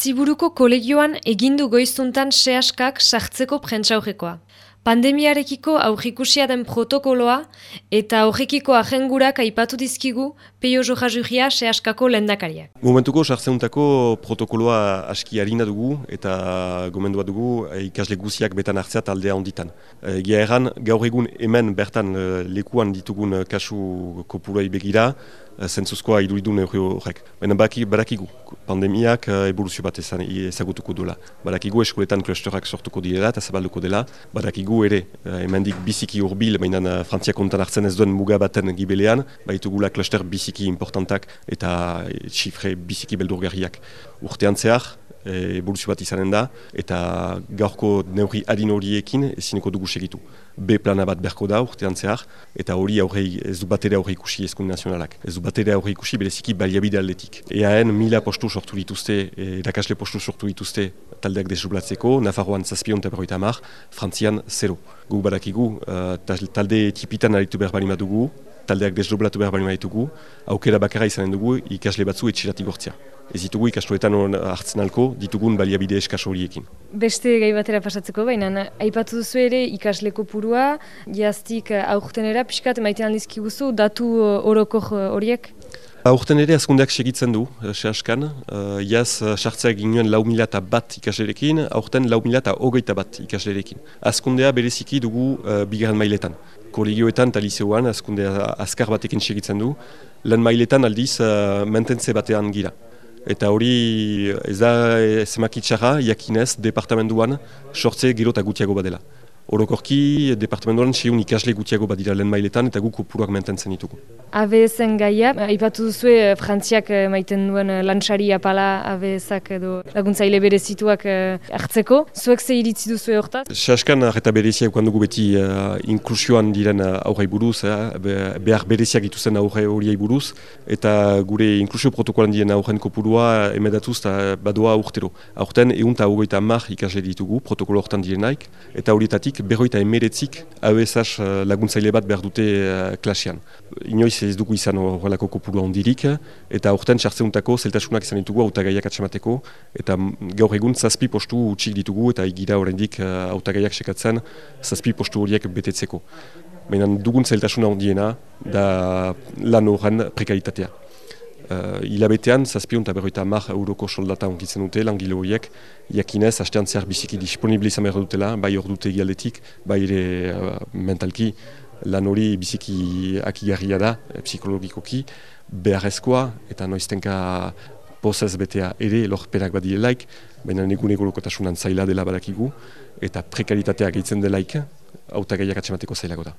Ziburuko kolegioan egindu goiztuntan sehaskak sartzeko prentsaurrekoa. Pandemiarekiko aurrikusia den protokoloa eta aurrekiko ahengurak aipatu dizkigu peio joja juria sehaskako lendakariak. Momentuko sartzeuntako protokoloa aski harina dugu eta gomendua dugu eh, ikasle guziak betan hartzea taldea onditan. E, erran, gaur egun hemen bertan eh, lekuan ditugun kasu kopuroi begira, zentzuzkoa iduridun horrek. Baina barakigu, pandemiak evoluzio bat ezagutuko duela. Barakigu eskoletan klusterak sortuko direla eta zabalduko dela. Barakigu gu ere, eh, emendik biziki urbil, mainan uh, Frantziak kontan hartzen ez duen mugabaten gibelean, baitugula kluster biziki importantak eta txifre biziki beldurgarriak. Urtean zehar, e, evoluzio bat izanen da, eta gaurko neurri adin horiekin ezineko dugu segitu. B plana bat berko da urtean zehar, eta hori aurrei, ez du bat ere aurre ikusi ezkun nazionalak. Ez du bat ere aurre ikusi bereziki baliabide aldetik. Eaen mila postu sortu dituzte, erakasle postu sortu dituzte taldeak desublatzeko, Nafarroan zazpion eta berroita mar, Frantzian zero. Gu badakigu, uh, talde tipitan aritu behar bali dugu, taldeak desdoblatu behar bali ditugu, aukera bakarra izanen dugu ikasle batzu etxiratik gortzia ez ditugu ikastoetan hartzen alko, ditugun baliabide eskaso horiekin. Beste gai batera pasatzeko, baina aipatu duzu ere ikasleko purua, jaztik aurtenera, pixkat maiten handizki guzu, datu orokor horiek? Aurten ere azkundeak segitzen du, sehaskan. Uh, jaz, sartzeak ginen lau mila eta bat ikaslerekin, aurten lau mila eta hogeita bat ikaslerekin. Azkundea bereziki dugu uh, bigarren mailetan. Kolegioetan eta liceoan azkundea azkar batekin segitzen du, lan mailetan aldiz uh, mententze batean gira. Eta hori ez da ezemakitxarra, jakinez, departamentuan sortze gero eta gutiago badela. Orokorki, departamentoan seun ikasle gutiago badira lehen mailetan eta guk opurak mententzen ditugu. ABS-en gaia, ipatu duzue eh, Frantziak eh, maiten duen eh, lantxari apala ABS-ak edo laguntzaile berezituak hartzeko. Zuek ze iritzi duzue hortaz? Saskan arreta bereziak dugu beti uh, inklusioan diren aurrei buruz, uh, behar bereziak ituzen aurre horiei buruz, eta gure inklusio protokolan diren aurren kopurua emedatuz eta badoa urtero. Aurten egun eta hogeita ikasle ditugu protokolo hortan direnaik, eta horietatik berroita emeretzik AESH eh, laguntzaile bat behar dute uh, klasean. Inoiz ez dugu izan horrelako kopuru ondirik, eta aurten sartzeuntako zeltasunak izan ditugu autagaiak atxamateko, eta gaur egun zazpi postu utxik ditugu eta igira horrendik uh, autagaiak sekatzen zazpi postu horiek betetzeko. Baina dugun zeltasuna ondiena da lan horren prekaritatea. Uh, ilabetean, zazpion eta berroita mar euroko soldata onkitzen dute, langile horiek, jakinez, hastean zehar biziki disponible izan behar dutela, bai hor dute egialetik, bai ere uh, mentalki, lan hori biziki akigarria da, eh, psikologikoki, beharrezkoa, eta noiztenka pozez betea ere lorpenak badielaik, baina negun egolokotasunan zaila dela badakigu, eta prekaritatea gehitzen delaik, auta gaiak atxemateko zailako da.